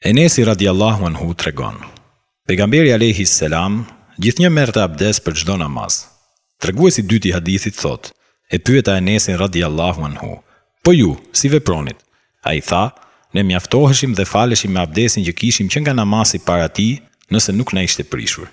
Enesi radiallahu anhu të regon. Pegamberi Alehi Selam, gjithë një mërë të abdes për gjdo namaz. Të regu e si dyti hadithit thot, e pyet a Enesin radiallahu anhu, po ju, si vepronit, a i tha, ne mjaftoheshim dhe faleshim me abdesin që kishim që nga namasi para ti, nëse nuk ne ishte prishur